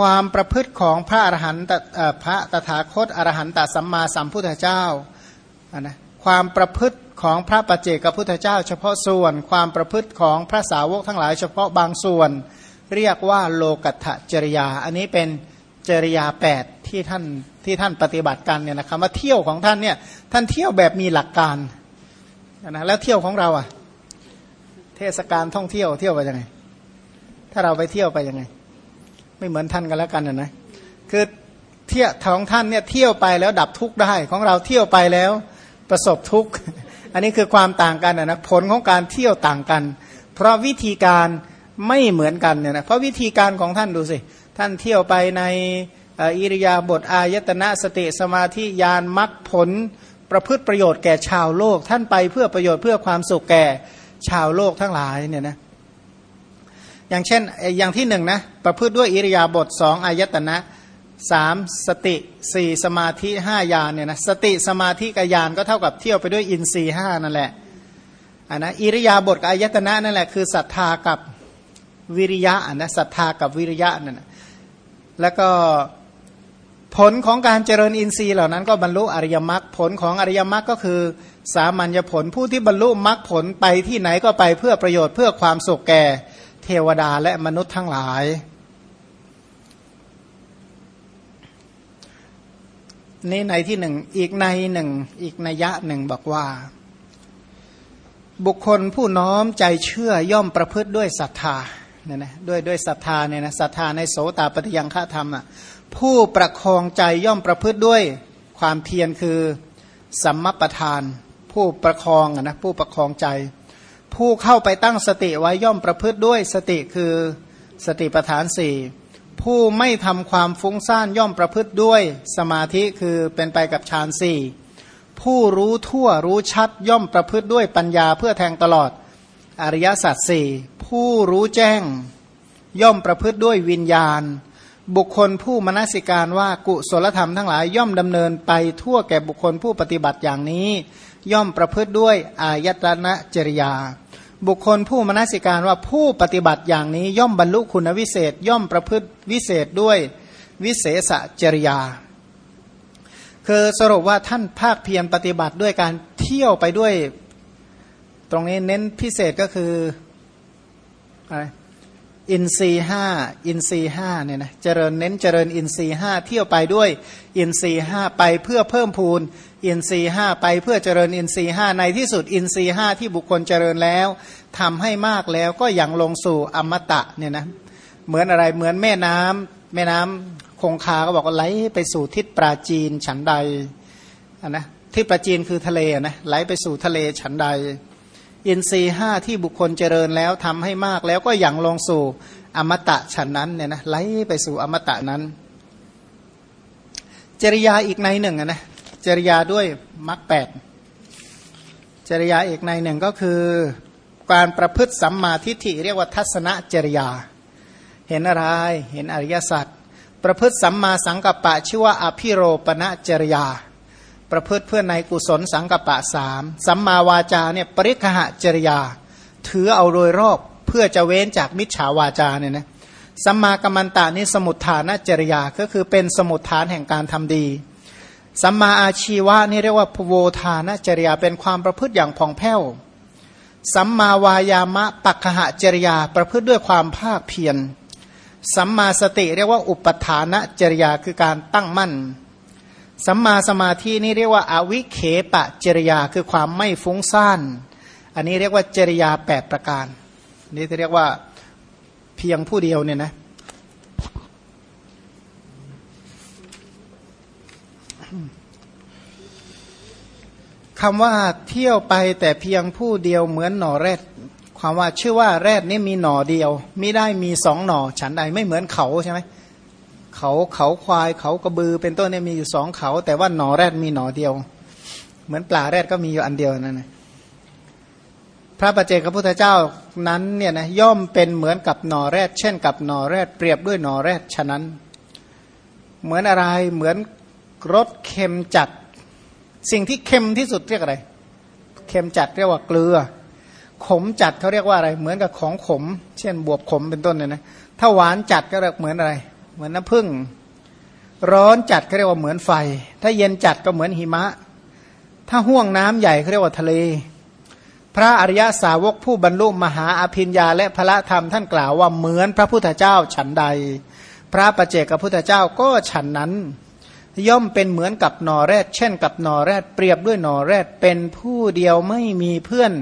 ความประพฤติของพระอรหันต์พระตถาคตอรหันตสัมมาสัมพุทธเจ้านะความประพฤติของพระปัจเจกพุทธเจ้า เฉพาะส่วนความประพฤติของพระสาวกทั้งหลายเฉพาะบางส่วน เรียกว่าโลกัตจริยา อันนี้เป็นจริยาแปดที่ท่านที่ท่านปฏิบัติกันเนี่ยนะครับว่าเที่ยวของท่านเนี่ยท่านเที่ยวแบบมีหลักการนะแล้วเที่ยวของเราอะ เทศกาลท่องเที่ยวเที่ยวไปยังไง ถ้าเราไปเที่ยวไปยังไง ไม่เหมือนท่านกันแล้วกันนะคือเที่ยวของท่านเนี่ยเที่ยวไปแล้วดับทุกข์ได้ ของเราเที่ยวไปแล้วประสบทุกข์อันนี้คือความต่างกันนะผลของการเที่ยวต่างกัน เพราะวิธีการไม่เหมือนกันเนี่ยนะเพราะวิธีการของท่านดูสิท่านเที่ยวไปในอิริยาบถอายตนะสติสมาธิญาณมรรคผล ประพฤติประโยชน์แก่ชาวโลก ท่านไปเพื่อประโยชน์เพื่อความสุขแก่ชาวโลกทั้งหลายเนี่ยนะ อย่างเช่นอย่างที่หนึ่งนะประพฤติด้วยอิริยาบถสองอายตนะสามสติสี่สมาธิห้ายานเนี่ยนะสติสมาธิกับยานก็เท่ากับเที่ยวไปด้วยอินทรีห้านั่นแหละอันนะอิริยาบถกับอายตนะนั่นแหละคือศรัทธากับวิริยะอันนะศรัทธากับวิริยะนั่นนะแล้วก็ผลของการเจริญอินทรีย์เหล่านั้นก็บรรลุอริยมรรคผลของอริยมรรคก็คือ สามัญญผลผู้ที่บรรลุมรรคผลไปที่ไหนก็ไปเพื่อประโยชน์เพื่อความสุขแก่ เทวดาและมนุษย์ทั้งหลาย นี่ในที่หนึ่งอีกในหนึ่งอีกนัยยะหนึ่งบอกว่า บุคคลผู้น้อมใจเชื่อย่อมประพฤติด้วยศรัทธาเนี่ยนะด้วยด้วยศรัทธาเนี่ยนะศรัทธาในโสตปฏิยังฆธรรมอะผู้ประคองใจย่อมประพฤติด้วยความเพียรคือสัมมปทาน ผู้ประคองนะผู้ประคองใจ ผู้เข้าไปตั้งสติไว้ย่อมประพฤติด้วยสติคือสติปทานสี่ผู้ไม่ทำความฟุ้งซ่านย่อมประพฤติด้วยสมาธิคือเป็นไปกับฌานสี่ผู้รู้ทั่วรู้ชัดย่อมประพฤติด้วยปัญญาเพื่อแทงตลอดอริยสัจสี่ผู้รู้แจ้งย่อมประพฤติด้วยวิญญาณ บุคคลผู้มนสิการว่ากุศลธรรมทั้งหลายย่อมดำเนินไปทั่วแก่บุคคลผู้ปฏิบัติอย่างนี้ ย่อมประพฤติด้วยอายตนะจริยา บุคคลผู้มนสิการว่าผู้ปฏิบัติอย่างนี้ย่อมบรรลุคุณวิเศษย่อมประพฤติวิเศษด้วยวิเศษจริยา คือสรุปว่าท่านภาคเพียรปฏิบัติด้วยการเที่ยวไปด้วย ตรงนี้เน้นพิเศษก็คืออะไร อินทรีห้าอินทรีห้าเนี่ยนะเจริญเน้นเจริญอินทรีห้าเที่ยวไปด้วยอินทรีห้าไปเพื่อเพิ่มพูนอินทรีห้าไปเพื่อเจริญอินทรีห้าในที่สุดอินทรีห้าที่บุคคลเจริญแล้วทำให้มากแล้วก็ยังลงสู่อมตะเนี่ยนะเหมือนอะไรเหมือนแม่น้ำแม่น้ำคงคาก็บอกว่าไหลไปสู่ทิศปราจีนฉันใดนะทิศปราจีนคือทะเลนะไหลไปสู่ทะเลฉันใด อินทรีห้าที่บุคคลเจริญแล้วทำให้มากแล้วก็อย่างลงสู่อมตะฉันนั้นเนี่ยนะไหลไปสู่อมตะนั้น จริยาอีกในหนึ่งนะจริยาด้วยมรรคแปดจริยาอีกในหนึ่งก็คือการประพฤติสัมมาทิฏฐิเรียกว่าทัศนจริยา เห็นอะไรเห็นอริยสัจประพฤติสัมมาสังกัปปะชื่อว่าอภิโรปณจริยา ประพฤติเพื่อในกุศลสังกปะสามสัมมาวาจาเนี่ยปริคหะจริยา ถือเอาโดยรอบเพื่อจะเว้นจากมิจฉาวาจาเนี่ยนะสัมมากัมมันตานี่สมุทฐานจริยาก็คือเป็นสมุทฐานแห่งการทำดีสัมมาอาชีวะนี่เรียกว่าพโวทานจริยาเป็นความประพฤติอย่างผ่องแผ้วสัมมาวายามะปักขะจริยาประพฤติด้วยความภาคเพียรสัมมาสติเรียกว่าอุปทานจริยาคือการตั้งมั่น สัมมาสมาธินี่เรียกว่าอาวิเคปะจริยาคือความไม่ฟุ้งซ่าน อันนี้เรียกว่าจริยาแปดประการ นี่จะเรียกว่าเพียงผู้เดียวเนี่ยนะคำว่าเที่ยวไปแต่เพียงผู้เดียวเหมือนหน่อแรดความว่าชื่อว่าแรดนี่มีหน่อเดียว ไม่ได้มีสองหน่อฉันใดไม่เหมือนเขาใช่ไหมเเขาเขาควายเขากระบือ เป็นต้นเนี่ยมีอยู่สองเขา แต่ว่าหนอแรดมีหนอเดียว เหมือนปลาแรดก็มีอยู่อันเดียวนั่นนะพระประเจกพระพุทธเจ้านั้นเนี่ยนะย่อมเป็นเหมือนกับหนอแรด เช่นกับหนอแรดเปรียบด้วยหนอแรดฉะนั้น เหมือนอะไรเหมือนรสเค็มจัด สิ่งที่เค็มที่สุดเรียกอะไร เค็มจัดเรียกว่าเกลือ ขมจัดเขาเรียกว่าอะไร เหมือนกับของขม เช่นบวบขมเป็นต้นเนี่ยนะถ้าหวานจัดก็เรียกเหมือนอะไร เหมือนน้ำผึ้งร้อนจัดเขาเรียกว่าเหมือนไฟ ถ้าเย็นจัดก็เหมือนหิมะ ถ้าห่วงน้ำใหญ่เขาเรียกว่าทะเล พระอริยสาวกผู้บรรลุมหาอภิญญาและพระธรรมท่านกล่าวว่าเหมือนพระพุทธเจ้าฉันใด พระประเจกับพุทธเจ้าก็ฉันนั้น ย่อมเป็นเหมือนกับนอแรด เช่นกับนอแรดเปรียบด้วยนอแรดเป็นผู้เดียวไม่มีเพื่อน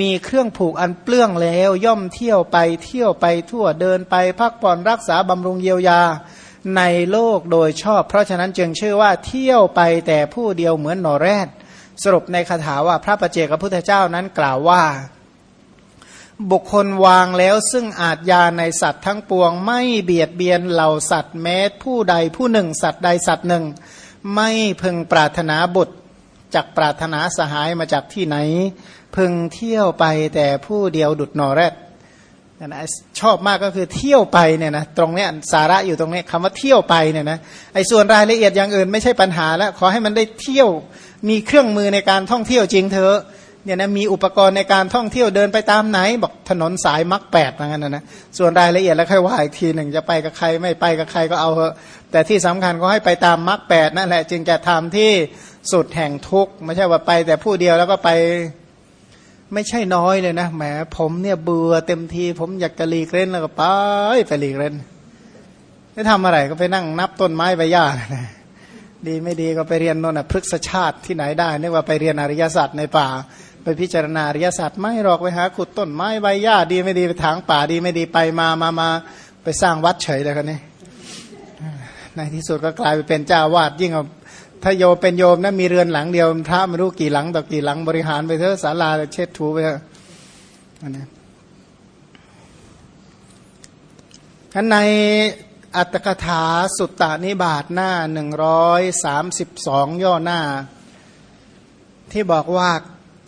มีเครื่องผูกอันเปลื้องแล้ว ย่อมเที่ยวไปเที่ยวไปทั่วเดินไปพักผ่อนรักษาบำรุงเยียวยาในโลกโดยชอบ เพราะฉะนั้นจึงชื่อว่าเที่ยวไปแต่ผู้เดียวเหมือนหนอแรดสรุปในคาถาว่าพระประเจกับพุทธเจ้านั้นกล่าวว่า บุคคลวางแล้วซึ่งอาจยาในสัตว์ทั้งปวง ไม่เบียดเบียนเหล่าสัตว์แม้ผู้ใดผู้หนึ่ง สัตว์ใดสัตว์หนึ่ง ไม่พึงปรารถนาบุตรจากปรารถนาสหายมาจากที่ไหน พึงเที่ยวไปแต่ผู้เดียวดุดนอแรดนะชอบมากก็คือเที่ยวไปเนี่ยนะตรงเนี้ยสาระอยู่ตรงนี้คำว่าเที่ยวไปเนี่ยนะไอ้ส่วนรายละเอียดอย่างอื่นไม่ใช่ปัญหาแล้วขอให้มันได้เที่ยวมีเครื่องมือในการท่องเที่ยวจริงเถอะเนี่ยนะมีอุปกรณ์ในการท่องเที่ยวเดินไปตามไหน บอกถนนสายมักแปดเหมือนกันนะนะส่วนรายละเอียดแล้วค่อยว่าอีกทีหนึ่งจะไปกับใครไม่ไปกับใครก็เอาเถอะแต่ที่สำคัญก็ให้ไปตามมักแปดนั่นแหละจึงจะทำที่สุดแห่งทุกข์ไม่ใช่ว่าไปแต่ผู้เดียวแล้วก็ไป ไม่ใช่น้อยเลยนะแหมผมเนี่ยเบื่อเต็มที ผมอยากจะหลีกเล่นแล้วก็ไปไปหลีกเล่นไม่ทำอะไรก็ไปนั่งนับต้นไม้ใบหญ้าดีไม่ดีก็ไปเรียนโน่นพฤกษชาติที่ไหนได้นึกว่าไปเรียนอริยศาสตร์ในป่า ไปพิจารณาอริยศาสตร์ไม่หรอกไปหาขุดต้นไม้ใบหญ้าดีไม่ดีไปถางป่าดีไม่ดีไปมามามาไปสร้างวัดเฉยเลยคนนี้ในที่สุดก็กลายไปเป็นเจ้าวาดยิ่งเอา ถ้าโยเป็นโยมนะมีเรือนหลังเดียวพระไม่รู้กี่หลังต่อกี่หลังบริหารไปเถอะศาลาเช็ดถูไปเถอะนะขันในอัตถกถาสุตตานิบาตหน้าหนึ่งร้อยสามสิบสองย่อหน้า ที่บอกว่า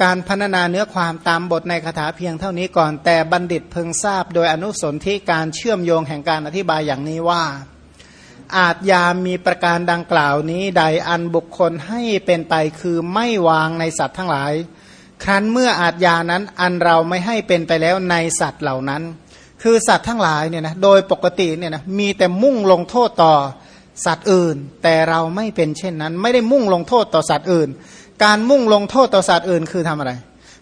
การพัฒนาเนื้อความตามบทในคาถาเพียงเท่านี้ก่อน แต่บัณฑิตเพึงทราบโดยอนุสนที่การเชื่อมโยงแห่งการอธิบายอย่างนี้ว่า อาจยามีประการดังกล่าวนี้ใดอันบุคคลให้เป็นไปคือไม่วางในสัตว์ทั้งหลาย ครั้นเมื่ออาจยานั้นอันเราไม่ให้เป็นไปแล้วในสัตว์เหล่านั้น คือสัตว์ทั้งหลายเนี่ยนะโดยปกติเนี่ยนะมีแต่มุ่งลงโทษต่อสัตว์อื่น แต่เราไม่เป็นเช่นนั้น ไม่ได้มุ่งลงโทษต่อสัตว์อื่น การมุ่งลงโทษต่อสัตว์อื่นคือทำอะไร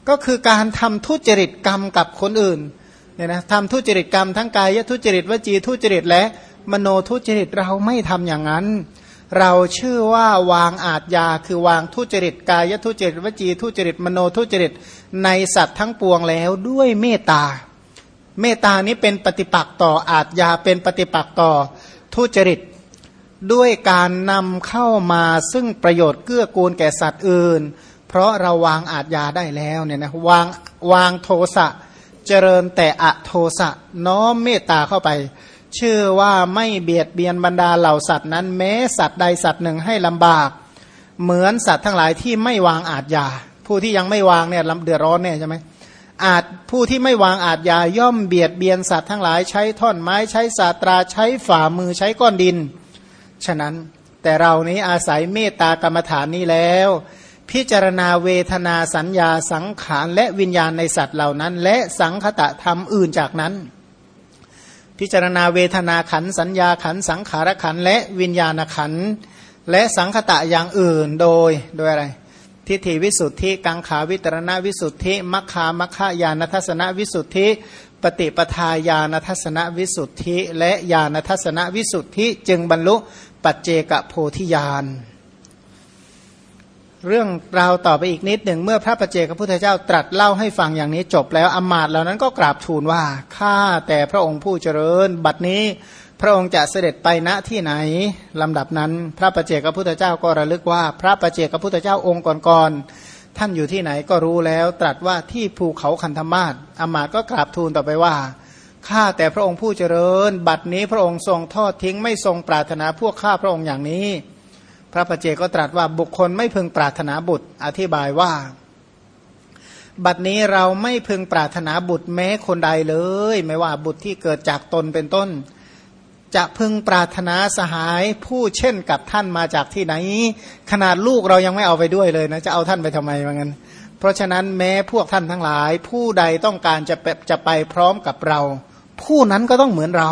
ก็คือการทำทุจริตกรรมกับคนอื่นเนี่ยนะทำทุจริตกรรมทั้งกายทุจริตวจีทุจริตและ มโนทุจริตเราไม่ทำอย่างนั้น เราชื่อว่าวางอาทยาคือวางทุจริตกายทุจริตวจีทุจริตมโนทุจริตในสัตว์ทั้งปวงแล้วด้วยเมตตา เมตตานี้เป็นปฏิปักษ์ต่ออาทยาเป็นปฏิปักษ์ต่อทุจริตด้วยการนำเข้ามาซึ่งประโยชน์เกื้อกูลแก่สัตว์อื่น เพราะเราวางอาทยาได้แล้วเนี่ยนะวางวางโทสะเจริญแต่อะโทสะน้อมเมตตาเข้าไป ชื่อว่าไม่เบียดเบียนบรรดาเหล่าสัตว์นั้น แม้สัตว์ใดสัตว์หนึ่งให้ลำบาก เหมือนสัตว์ทั้งหลายที่ไม่วางอาจยา ผู้ที่ยังไม่วางเนี่ยลำเดือดร้อนเนี่ยใช่ไหมอาจผู้ที่ไม่วางอาจยาย่อมเบียดเบียนสัตว์ทั้งหลายใช้ท่อนไม้ใช้สาตราใช้ฝ่ามือใช้ก้อนดิน ฉะนั้นแต่เรานี้อาศัยเมตตากรรมฐานนี้แล้ว พิจารณาเวทนาสัญญาสังขารและวิญญาณในสัตว์เหล่านั้น และสังคตะธรรมอื่นจากนั้น พิจารณาเวทนาขันสัญญาขันสังขารขันและวิญญาณขันและสังคตะอย่างอื่นโดยโดยอะไร ทิฏฐิวิสุทธิ กังขาวิตรณวิสุทธิมัคคามัคคายานทัศนวิสุทธิ ปฏิปทาญาณทัศนวิสุทธิ และญาณทัศนวิสุทธิ จึงบรรลุปัจเจกโพธิญาณ เรื่องราวต่อไปอีกนิดหนึ่งเมื่อพระประเจกับพุทธเจ้าตรัสเล่าให้ฟังอย่างนี้จบแล้วอมาตเหล่านั้นก็กราบทูลว่าข้าแต่พระองค์ผู้เจริญ บัดนี้พระองค์จะเสด็จไปณที่ไหนลำดับนั้น พระประเจกับพุทธเจ้าก็ระลึกว่า พระประเจกับพุทธเจ้าองค์ก่อนๆท่านอยู่ที่ไหนก็รู้แล้ว ตรัสว่าที่ภูเขาคันธมาศอมาตก็กราบทูลต่อไปว่าข้าแต่พระองค์ผู้เจริญ บัดนี้พระองค์ทรงทอดทิ้งไม่ทรงปรารถนาพวกข้าพระองค์อย่างนี้ พระปเจก็ตรัสว่าบุคคลไม่พึงปรารถนาบุตร อธิบายว่า บัดนี้เราไม่พึงปรารถนาบุตรแม้คนใดเลย ไม่ว่าบุตรที่เกิดจากตนเป็นต้น จะพึงปรารถนาสหายผู้เช่นกับท่านมาจากที่ไหน ขนาดลูกเรายังไม่เอาไปด้วยเลยนะ จะเอาท่านไปทำไมว่างั้น เพราะฉะนั้นแม้พวกท่านทั้งหลาย ผู้ใดต้องการจะจะไปพร้อมกับเรา ผู้นั้นก็ต้องเหมือนเรา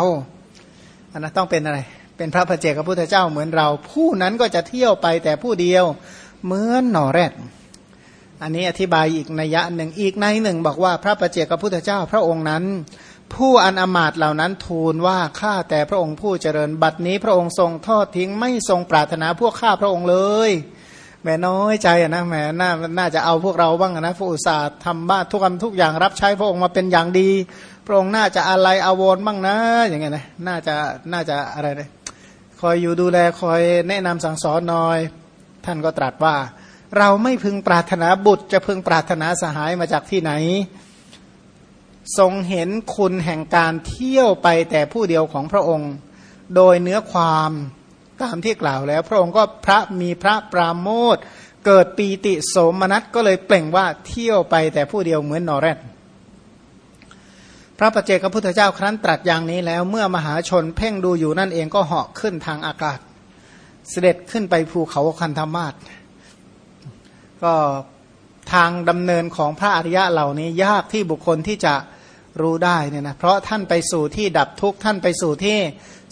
อันนะต้องเป็นอะไร เป็นพระประเจกพระพุทธเจ้าเหมือนเรา ผู้นั้นก็จะเที่ยวไปแต่ผู้เดียวเหมือนหน่อแรดอันนี้อธิบายอีกนัยะหนึ่งอีกในหนึ่ง บอกว่าพระประเจกพระพุทธเจ้าพระองค์นั้น ผู้อันอมาตเหล่านั้นทูลว่าข้าแต่พระองค์ผู้เจริญบัดนี้พระองค์ทรงทอดทิ้งไม่ทรงปรารถนาพวกข้าพระองค์เลยแม่น้อยใจนะแม่น่าน่าจะเอาพวกเราบ้างนะพระอุตสาห์ทำบ้านทุกคำทุกอย่างรับใช้พระองค์มาเป็นอย่างดี พระองค์น่าจะอะไรอาวรบ้างนะ อย่างเงี้ยนะน่าจะน่าจะอะไรเลย คอยอยู่ดูแลคอยแนะนำสั่งสอนหน่อย ท่านก็ตรัสว่า เราไม่พึงปรารถนาบุตร จะพึงปรารถนาสหายมาจากที่ไหน ทรงเห็นคุณแห่งการเที่ยวไปแต่ผู้เดียวของพระองค์ โดยเนื้อความตามที่กล่าวแล้ว พระองค์ก็พระมีพระปราโมทเกิดปีติโสมนัสก็เลยเปล่งว่าเที่ยวไปแต่ผู้เดียวเหมือนนอแรด ระประเจกพระพุทธเจ้าครั้นตรัสอย่างนี้แล้วเมื่อมหาชนเพ่งดูอยู่นั่นเองก็เหาะขึ้นทางอากาศ เสด็จขึ้นไปภูเขาคันธมาศก็ทางดำเนินของพระอริยะเหล่านี้ยากที่บุคคลที่จะรู้ได้เนี่ยนะเพราะท่านไปสู่ที่ดับทุกข์ท่านไปสู่ที่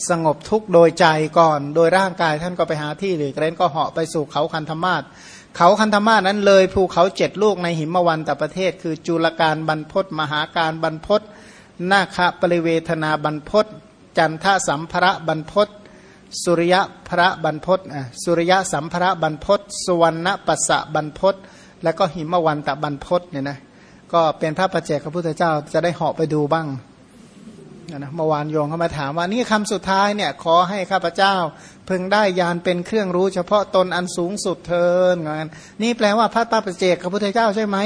สงบทุกข์โดยใจก่อน โดยร่างกายท่านก็ไปหาที่หรือเรนก็เหาะไปสู่เขาคันธมาศเขาคันธมาศนั้นเลยภูเขาเจ็ดลูกในหิมวันตประเทศ คือจุลการบรรพศมหาการบรรพศ นาคปริเวทนาบรรพศจันทสัมภระบรรพศสุริยะพระบรรพศสุริยะสัมภระบรรพศสุวรรณปัสสะบรรพศและก็หิมวันตะบรรพศเนี่ยนะก็เป็นพระประเจกพระพุทธเจ้าจะได้เหาะไปดูบ้างนะเมื่อวานโยงเข้ามาถามว่านี่คำสุดท้ายเนี่ยขอให้ข้าพเจ้า พึงได้ยานเป็นเครื่องรู้เฉพาะตนอันสูงสุดเทินงนนี่แปลว่าพระตาประเจกพระพุทธเจ้าใช่ไหม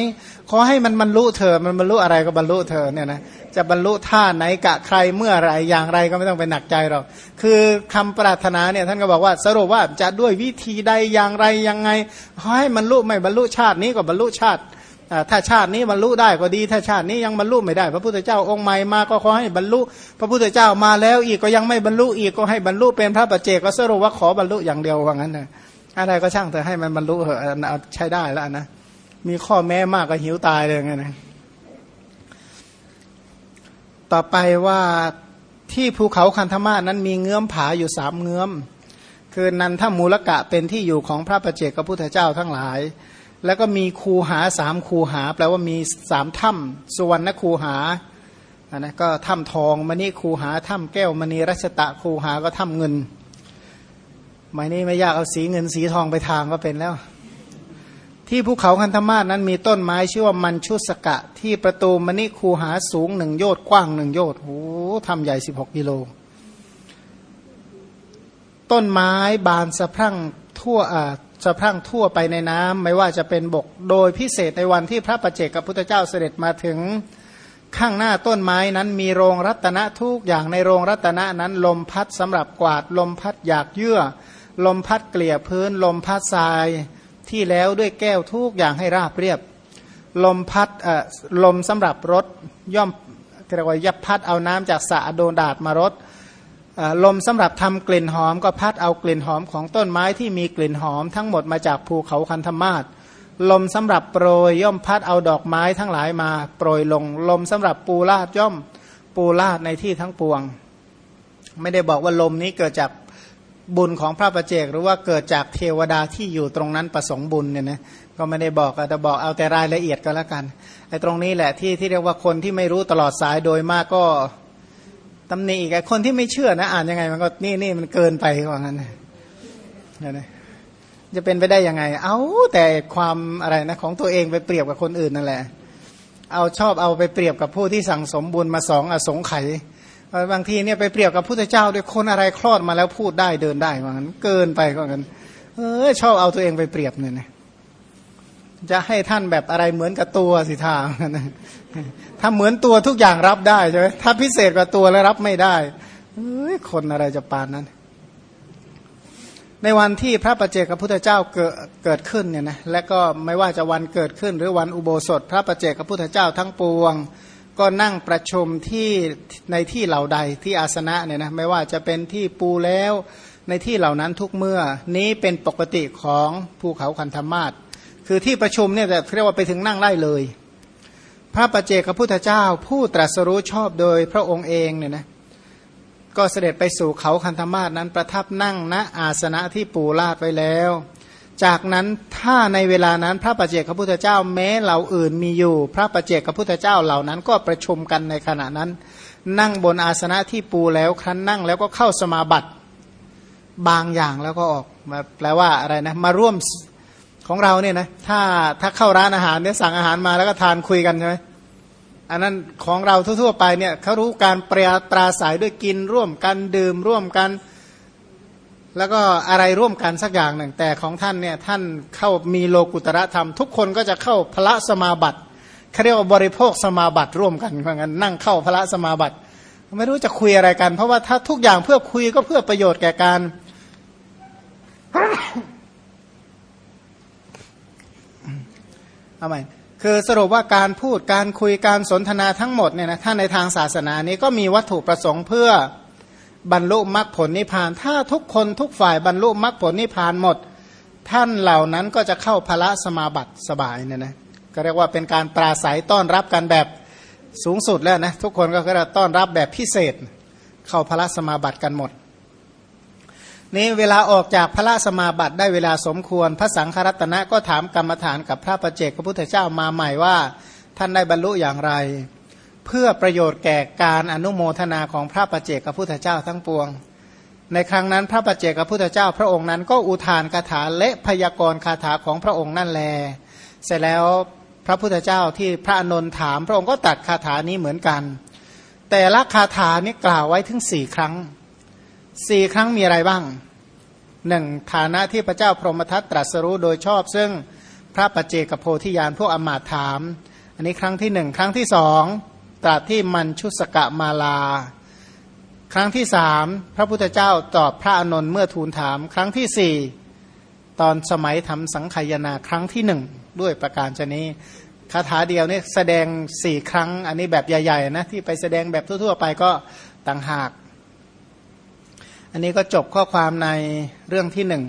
ขอให้มันบรรลุเถอมันบรรลุอะไรก็บรรลุเถอเนี่ยนะจะบรรลุท่าไหนกะใครเมื่อไรอย่างไรก็ไม่ต้องไปหนักใจหรอกคือคำปรารถนาเนี่ยท่านก็บอกว่าสรุปว่าจะด้วยวิธีใดอย่างไรยังไงขอให้มันลุไม่บรรลุชาตินี้ก็บรรลุชาติ ถ้าชาตินี้บรรลุได้ก็ดี ถ้าชาตินี้ยังบรรลุไม่ได้ พระพุทธเจ้าองค์ใหม่มาก็ขอให้บรรลุ พระพุทธเจ้ามาแล้วอีกก็ยังไม่บรรลุอีกก็ให้บรรลุเป็นพระปัจเจกก็สรุปว่าขอบรรลุอย่างเดียวว่างั้นนะอะไรก็ช่างเธอให้มันบรรลุเหอะใช้ได้แล้วนะมีข้อแม้มากก็หิวตายเลยไงนะต่อไปว่าที่ภูเขาคันธมาศนั้นมีเงื้อมผาอยู่สามเงื้อม คือนันทมูลกะเป็นที่อยู่ของพระประเจกพระพุทธเจ้าทั้งหลาย แล้วก็มีคูหาสามคูหา แปลว่ามีสามถ้ำสุวรรณคูหาอันนะก็ถ้ำทองมณีคูหาถ้ำแก้วมณีรัชตะคูหาก็ถ้ำเงินหมายนี้ไม่ยากเอาสีเงินสีทองไปทางก็เป็นแล้ว ที่ภูเขาคันธมาศนั้นมีต้นไม้ชื่อว่ามันชุสกะ ที่ประตูมณีคูหาสูงหนึ่งโยชน์กว้างหนึ่งโยชน์โอ้ทำใหญ่สิบหกกิโล ต้นไม้บานสะพรั่งทั่วอ่า สะพรั่งทั่วไปในน้ำไม่ว่าจะเป็นบกโดยพิเศษในวันที่พระประเจกกับพุทธเจ้าเสด็จมาถึงข้างหน้าต้นไม้นั้นมีโรงรัตนะทุกอย่างในโรงรัตนะนั้น ลมพัดสำหรับกวาด ลมพัดอยากเยื่อ ลมพัดเกลี่ยพื้น ลมพัดทรายที่แล้วด้วยแก้วทุกอย่างให้ราบเรียบ ลมพัดลมสำหรับรถย่อมเรียกว่ายับพัดเอาน้ำจากสระโดนดาดมารด ลมสำหรับทำกลิ่นหอมก็พัดเอากลิ่นหอมของต้นไม้ที่มีกลิ่นหอมทั้งหมดมาจากภูเขาคันธมาศลมสำหรับโปรยย่อมพัดเอาดอกไม้ทั้งหลายมาโปรยลง ลมสำหรับปูลาดย่อมปูลาดในที่ทั้งปวง ไม่ได้บอกว่าลมนี้เกิดจากบุญของพระประเจก หรือว่าเกิดจากเทวดาที่อยู่ตรงนั้นประสงค์บุญเนี่ยนะก็ไม่ได้บอกแต่บอกเอาแต่รายละเอียดก็แล้วกันไอ้ตรงนี้แหละที่ที่เรียกว่าคนที่ไม่รู้ตลอดสายโดยมากก็ ตำหนิอีกคนที่ไม่เชื่อนะ อ่านยังไง มันก็นี่นี่มันเกินไปว่างั้นนะจะเป็นไปได้ยังไง เอาแต่ความอะไรนะของตัวเองไปเปรียบกับคนอื่นนั่นแหละ เอาชอบเอาไปเปรียบกับผู้ที่สั่งสมบุญมาสองอสงไขยบางทีเนี่ยไปเปรียบกับพุทธเจ้าด้วยคนอะไรคลอดมาแล้วพูดได้เดินได้ว่างั้น เกินไปว่างั้น เออชอบเอาตัวเองไปเปรียบเนี่ยนะจะให้ท่านแบบอะไรเหมือนกับตัวสิท่า ถ้าเหมือนตัวทุกอย่างรับได้ใช่ไหมถ้าพิเศษกว่าตัวแล้วรับไม่ได้เอ้ยคนอะไรจะปานนั้น ในวันที่พระประเจกพระพุทธเจ้าเกิดเกิดขึ้นเนี่ยนะและก็ไม่ว่าจะวันเกิดขึ้น หรือวันอุโบสถ พระประเจกพระพุทธเจ้าทั้งปวง ก็นั่งประชุมที่ในที่เหล่าใดที่อาสนะเนี่ยนะไม่ว่าจะเป็นที่ปูแล้วในที่เหล่านั้นทุกเมื่อนี้เป็นปกติของภูเขาคันธมาศคือที่ประชุมเนี่ยจะเรียกว่าไปถึงนั่งได้เลย พระประเจกพระพุทธเจ้า ผู้ตรัสรู้ชอบโดยพระองค์เองเนี่ยนะก็เสด็จไปสู่เขาคันธมาศนั้นประทับนั่งณอาสนะที่ปูลาดไว้แล้ว จากนั้นถ้าในเวลานั้นพระประเจกพระพุทธเจ้าแม้เหล่าอื่นมีอยู่ พระประเจกพระพุทธเจ้าเหล่านั้นก็ประชุมกันในขณะนั้น นั่งบนอาสนะที่ปูแล้วครั้นนั่งแล้วก็เข้าสมาบัติบางอย่างแล้วก็ออกมาแปลว่าอะไรนะมาร่วม ของเราเนี่ยนะถ้าถ้าเข้าร้านอาหารเนี่ยสั่งอาหารมาแล้วก็ทานคุยกันใช่ไหมอันนั้นของเราทั่วๆไปเนี่ยเขารู้การเปรียตราสายด้วยกินร่วมกันดื่มร่วมกัน แล้วก็อะไรร่วมกันสักอย่างหนึ่ง แต่ของท่านเนี่ยท่านเข้ามีโลกุตระธรรม ทุกคนก็จะเข้าพระสมาบัติเขาเรียกว่าบริโภคสมาบัติร่วมกันเพราะงั้นนั่งเข้าพระสมาบัติ ไม่รู้จะคุยอะไรกัน เพราะว่าถ้าทุกอย่างเพื่อคุยก็เพื่อประโยชน์แก่การเอาใหม่คือสรุปว่าการพูดการคุยการสนทนาทั้งหมดเนี่ยนะถ้าในทางศาสนานี้ก็มีวัตถุประสงค์เพื่อบรรลุมรรคผลนิพพาน ถ้าทุกคนทุกฝ่ายบรรลุมรรคผลนิพพานหมด ท่านเหล่านั้นก็จะเข้าพระสมาบัติสบายเนี่ยนะก็เรียกว่าเป็นการปราศัยต้อนรับกันแบบสูงสุดแล้วนะทุกคนก็จะต้อนรับแบบพิเศษ เข้าพระสมาบัติกันหมด นี้เวลาออกจากพระสมาบัติได้เวลาสมควร พระสังฆรัตนะก็ถามกรรมฐานกับพระประเจกพระพุทธเจ้ามาใหม่ว่าท่านได้บรรลุอย่างไร เพื่อประโยชน์แก่การอนุโมทนาของพระประเจกพระพุทธเจ้าทั้งปวง ในครั้งนั้นพระประเจกพระพุทธเจ้า พระองค์นั้นก็อุทานคาถาและพยากรณ์คาถาของพระองค์นั่นแล เสร็จแล้วพระพุทธเจ้าที่พระอนนท์ถาม พระองค์ก็ตัดคาถานี้เหมือนกัน แต่ละคาถานี้กล่าวไว้ถึงสี่ครั้ง สี่ครั้งมีอะไรบ้างหนึ่งฐานะที่พระเจ้าพรหมทัตตรัสรู้โดยชอบ ซึ่งพระปัจเจกโพธิญาณพวกอมาตถาม อันนี้ครั้งที่หนึ่งครั้งที่สองตรัสที่มันชุสกะมาลา ครั้งที่สามพระพุทธเจ้าตอบพระอนนท์เมื่อทูลถาม ครั้งที่สี่ตอนสมัยทำสังขยนาครั้งที่หนึ่งด้วยประการชนี้คาถาเดียวนี่แสดงสี่ครั้งอันนี้แบบใหญ่ๆนะที่ไปแสดงแบบทั่วๆไปก็ต่างหาก อันนี้ก็จบข้อความในเรื่องที่หนึ่ง